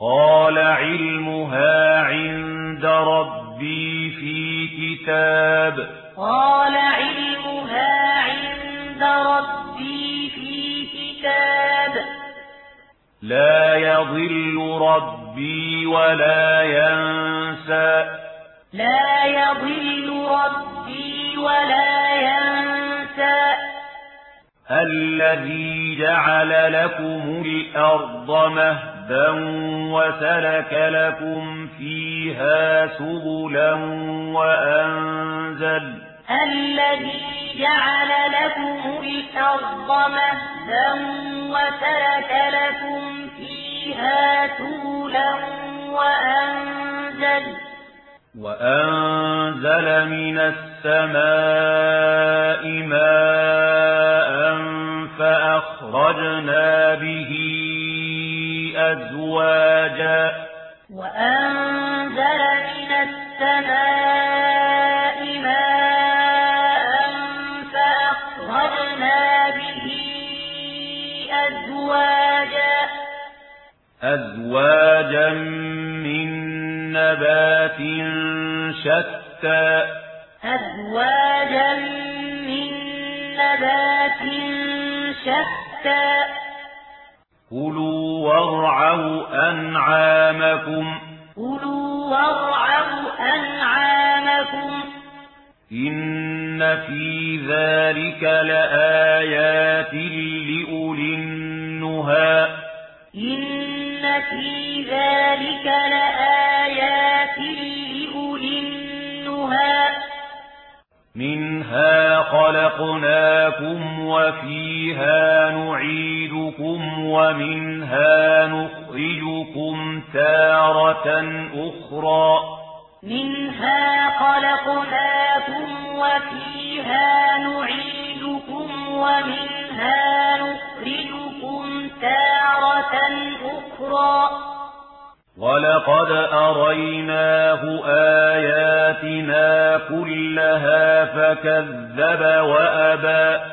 قال علمها عند ربي في كتاب. قال علمها عند ربي في كتاب. لا يضل ربي ولا ينسى. لا يضل ربي ولا ينسى. الذي جعل لكم الأرض مهدا حبا وسلك لكم فيها سبلا وأنزل الذي جعل لكم الأرض مهدا وسلك لكم فيها سبلا وأنزل وأنزل من السماء ماء فأخرجنا به أزواجا. وأنزل من السماء ماء فأخرجنا به أزواجا. أزواجا من نبات شتى. أزواجا من نبات شتى. كلوا وارعوا أنعامكم كلوا وارعوا أنعامكم إن في ذلك لآيات لأولي النهى إن في ذلك لآيات لأولي النهى منها خلقناكم وفيها نعيد رَبُّكُمْ وَمِنْهَا نُخْرِجُكُمْ تَارَةً أُخْرَى مِنْهَا خَلَقْنَاكُمْ وَفِيهَا نُعِيدُكُمْ وَمِنْهَا نُخْرِجُكُمْ تَارَةً أُخْرَى وَلَقَدْ أَرَيْنَاهُ آيَاتِنَا كُلَّهَا فَكَذَّبَ وَأَبَى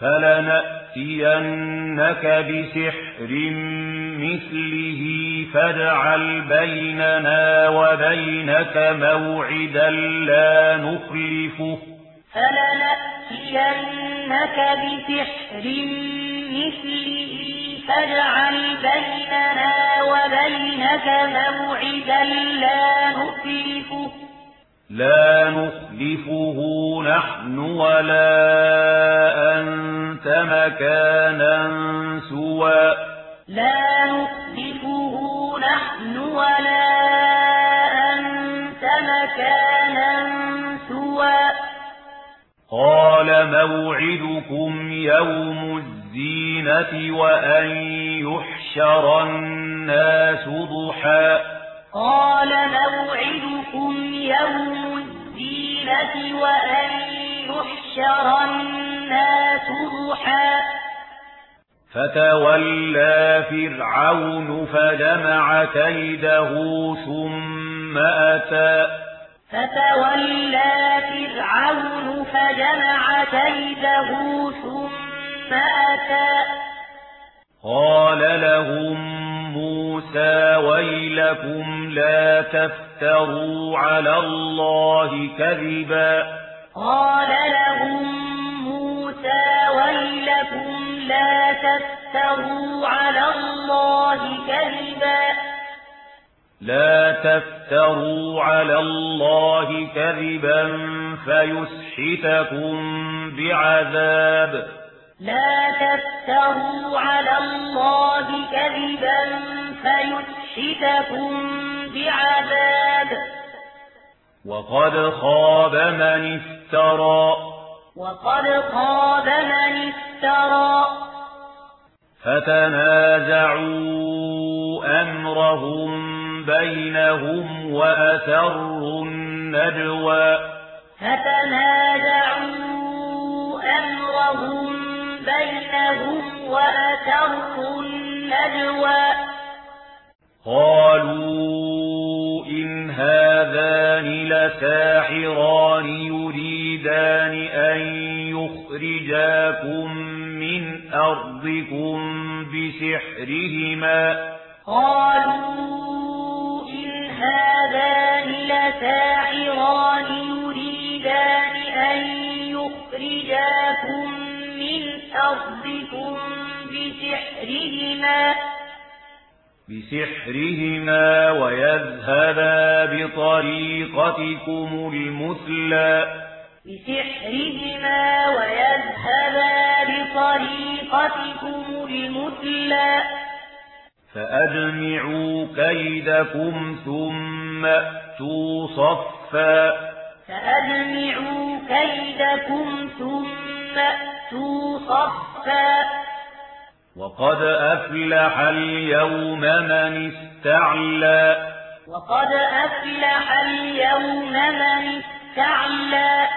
فَلَنَأْتِيَنَّكَ بِسِحْرٍ مِثْلِهِ فَاجْعَلْ بَيْنَنَا وَبَيْنَكَ مَوْعِدًا لَّا نُخْلِفُهُ فَلَنَأْتِيَنَّكَ بِسِحْرٍ مِثْلِهِ فَاجْعَلْ بَيْنَنَا وَبَيْنَكَ مَوْعِدًا لَّا نُخْلِفُهُ لَا نُخْلِفُهُ نَحْنُ وَلَا أَحْسَنَ مَكَانًا سُوًى. لَا نُخْلِفُهُ نَحْنُ وَلَا أَنْتَ مَكَانًا سُوًى. قَالَ مَوْعِدُكُمْ يَوْمُ الزِّينَةِ وَأَنْ يُحْشَرَ النَّاسُ ضُحًى. قَالَ مَوْعِدُكُمْ يَوْمُ الزِّينَةِ وَأَنْ يُحْشَرَ النَّاسُ الناس فتولى فرعون فجمع كيده ثم أتى فتولى فرعون فجمع كيده ثم أتى قال لهم موسى ويلكم لا تفتروا على الله كذبا قال لهم لا تفتروا على الله كذبا. لا تفتروا على الله كذبا فيسحتكم بعذاب. لا تفتروا على الله كذبا فيسحتكم بعذاب. وقد خاب من افترى. وقد خاب من افترى. فتنازعوا أمرهم بينهم وأسروا النجوى. فتنازعوا أمرهم بينهم وأسروا النجوى. قالوا إن هذان لساحران يريدان أن يخرجاكم أرضكم بسحرهما قالوا إن هذان لساحران يريدان أن يخرجاكم من أرضكم بسحرهما بسحرهما ويذهبا بطريقتكم المثلى بسحرهما ويذهبا بطريقتكم المثلى. فأجمعوا كيدكم ثم أتوا صفا. فأجمعوا كيدكم ثم أتوا صفا. وقد أفلح اليوم من استعلى. وقد أفلح اليوم من استعلى.